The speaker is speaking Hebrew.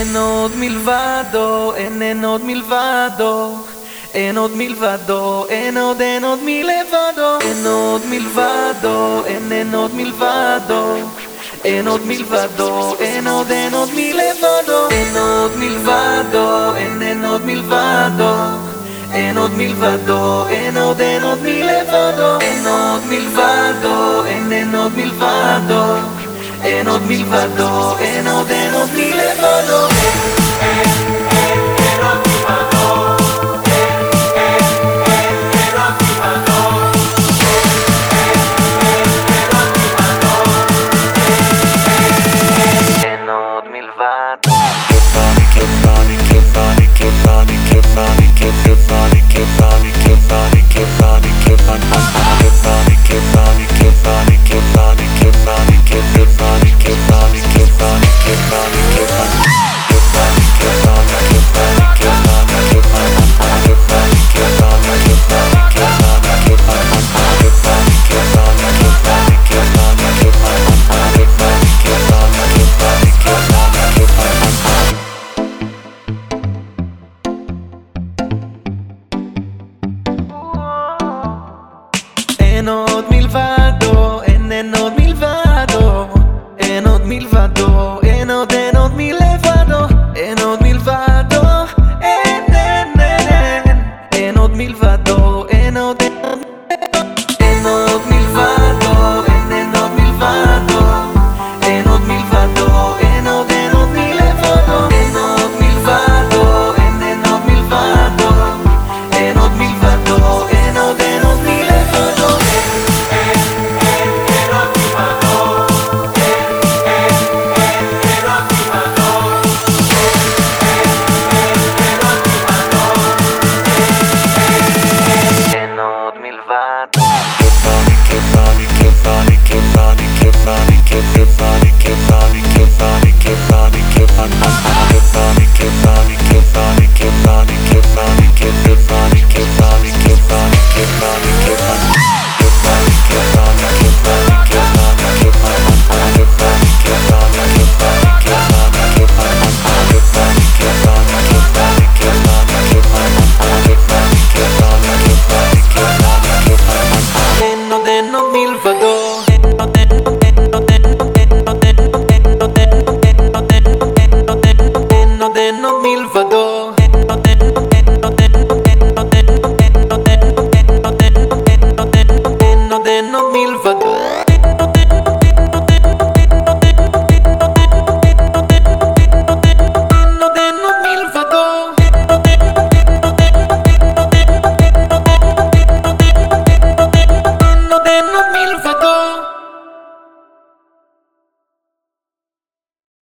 אין עוד מלבדו, אין אין עוד מלבדו אין עוד מלבדו, אין עוד אין עוד מלבדו אין עוד מלבדו, אין אין עוד מלבדו אין עוד מלבדו, אין עוד אין עוד מלבדו אין עוד מלבדו, אין אין עוד מלבדו אין עוד מלבדו, אין עוד אין עוד מלבדו אין עוד מלבדו, אין אין עוד מלבדו אין עוד מלבדו, אין עוד אין עוד מלבדו אין עוד מלבדו. Keep running, keep running, keep running, keep running, keep running, keep running, keep running.